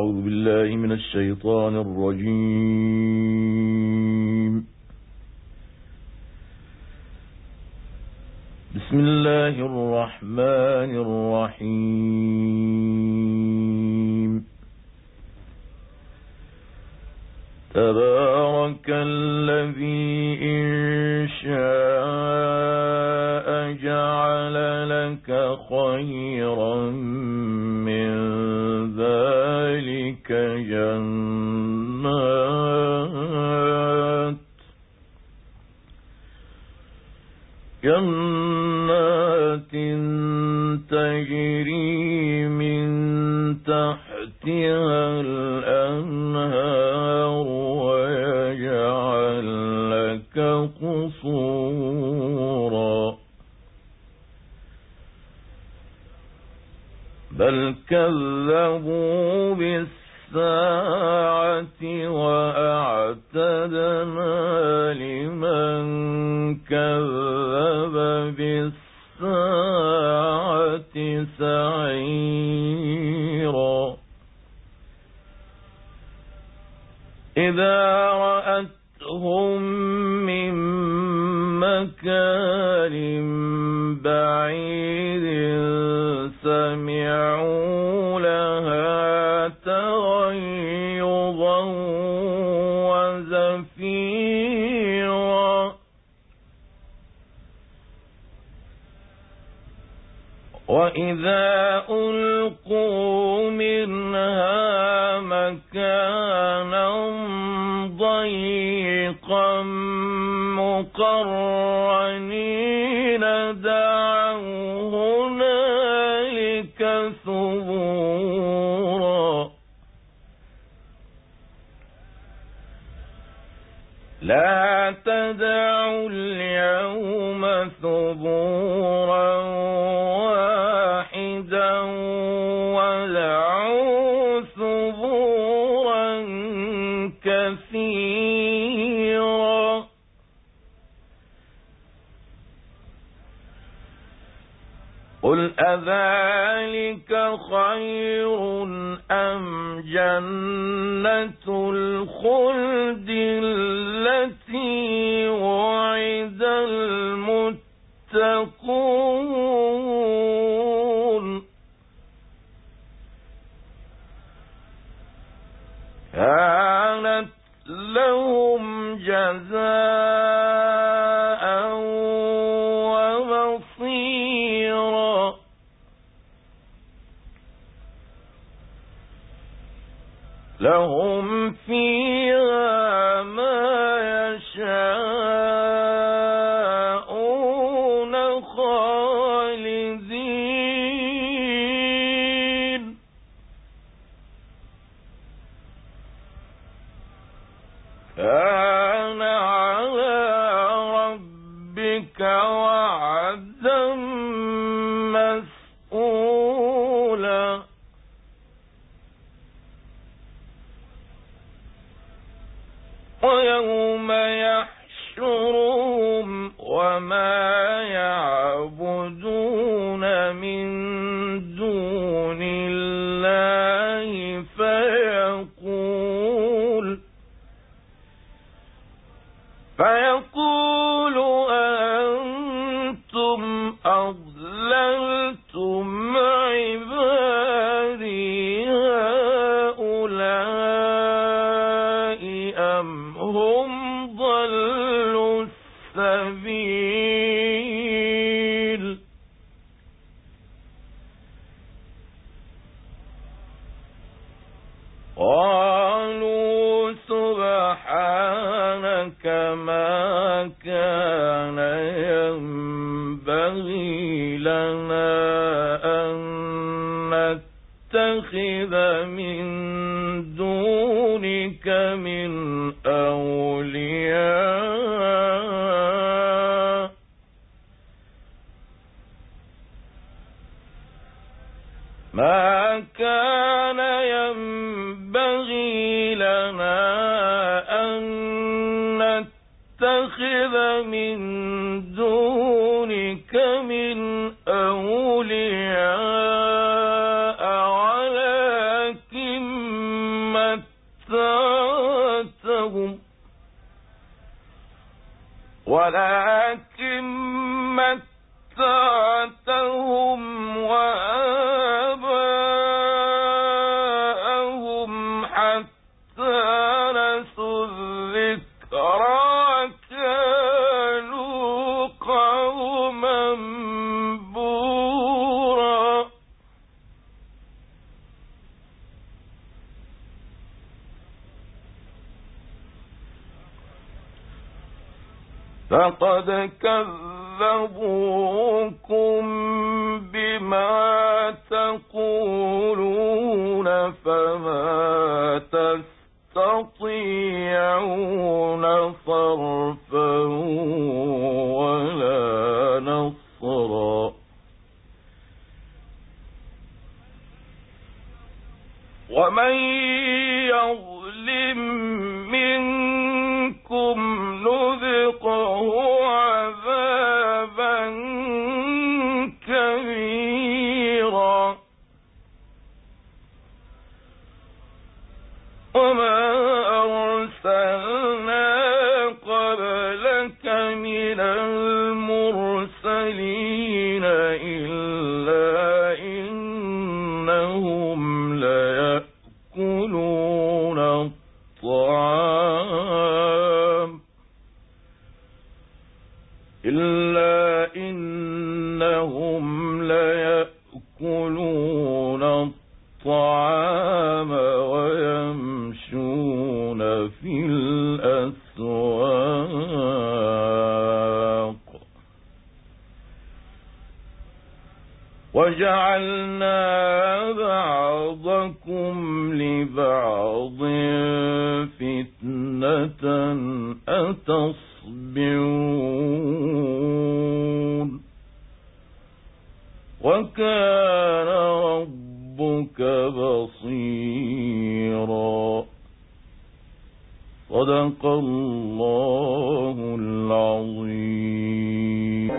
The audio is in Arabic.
أعوذ بالله من الشيطان الرجيم. بسم الله الرحمن الرحيم. تبارك الذي إن شاء جعل لك خيرا جنات تجري من تحتها الأنهار ويجعل لك قصورا. بل كذبوا بالساعة وأعتدنا لمن كذب بالساعة سعيرا. إذا رأتهم من مكان وإذا ألقوا منها مكانا ضيقا مقرنين دعوا هنالك ثبورا. لا تدعوا اليوم ثبورا كثيرا قل أذلك خير أم جنة الخلد كانت لهم جزاء ومصيرا. لهم فيها ما يشاءون كان على ربك وعدا مسئولا ويوم يحشرهم وما ينبغي لنا أن نتخذ من دونك من أولياء. ما كان ينبغي لنا نتخذ من دونك من أولياء ولكن متعتهم. ولكن متعتهم وآباءهم حتى نسوا الذكرى. فقد كذبوكم بما تقولون فما تستطيعون صرفا ولا نصرا. ومن يظلم وما أرسلنا قبلك من المرسلين إلا إنهم ليأكلون الطعام إلا إنهم ليأكلون الطعام وجعلنا بعضكم لبعض فتنة أتصبرون وكان ربك بصيرا صدق الله العظيم